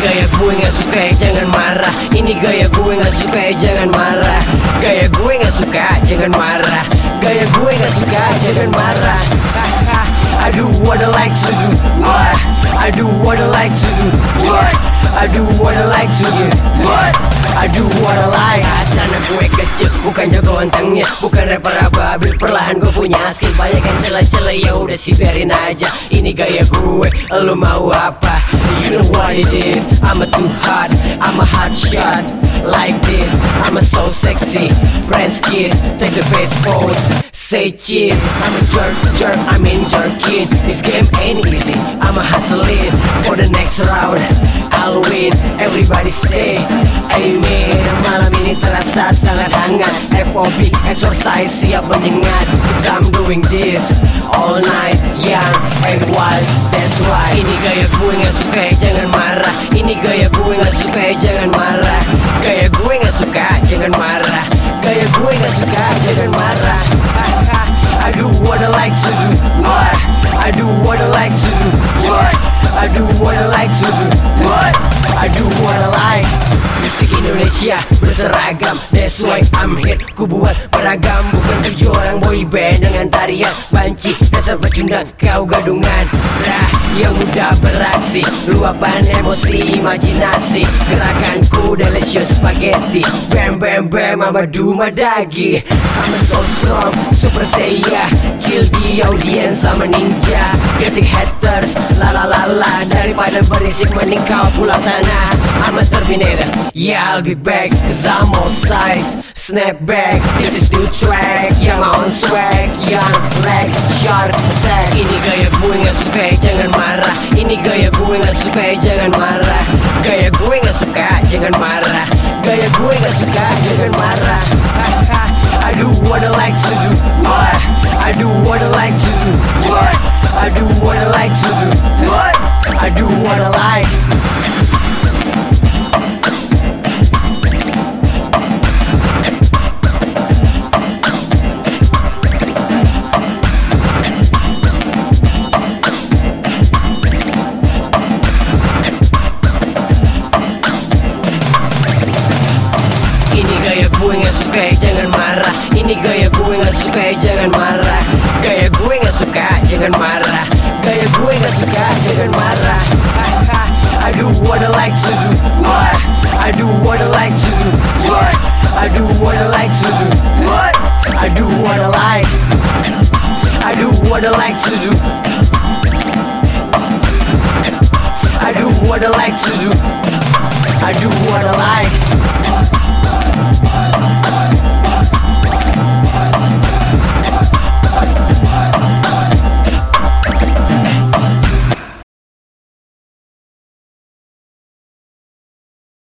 gue gak suka jangan marah. Ini gaya gue gak suka jangan marah. Gaya gue gak suka jangan marah. Gaya gue gak suka jangan marah. I do what I like to do. What? I do what I like to do. What? I do what I like to do. What? I do what I like. Acana gue kecil bukan jago antengnya Bukan rapper ababil perlahan gue punya skill Banyak yang celah-celah ya udah sih biarin aja. Ini gaya gue lu mau apa? You know what it is I'm a too hot I'm a hot shot. Like this I'm a so sexy. Friends kiss Take the best pose. Say cheese I'm a jerk jerk I'm in jerking This game ain't easy I'm a hustling For the next round I'll win. Everybody say Amen terasa sangat hangat FOB exercise siap menyengat. Cause I'm doing this All night Young and wild That's why Ini gaya gue gak suka jangan marah. Ini gaya gue gak suka jangan marah. Gaya gue gak suka jangan marah. Gaya gue gak suka jangan marah. I do what I like to do What? I do what I like to do What? I do what I like to do What? I do what I like. Musik Indonesia berseragam That's why I'm hit Ku buat beragam Bukan tujuh orang boy band Dengan tarian. Banci Dasar pecundang kau gadungan. Dah yang mudah beraksi. Luapan emosi imajinasi. Gerakanku delicious spaghetti. Bam bam bam Amadu madagi I'm so strong Super Saiya Kill the audience sama ninja. Getting haters La la la la. Daripada berisik mending kau pulang sana. I'm a Terminator Yeah I'll be back Cause I'm all size Snap back This is new track. Yang on swag. Young legs Sharp attack Ini gaya gue gak suka jangan marah. Ini gaya gue gak suka jangan marah. Gaya gue gak suka jangan marah. Gaya gue gak suka jangan marah. I do what I like to do. What? I do what I like to do. What? I do what I like to do. What? Gue suka jangan marah Ini gaya gue suka jangan marah Gaya gue suka jangan marah Gaya gue suka jangan marah I do what I like to do. What? I do what I like to do. What? I do what I like to do. What? I do what I like. I do what I like to do. I do what I like to do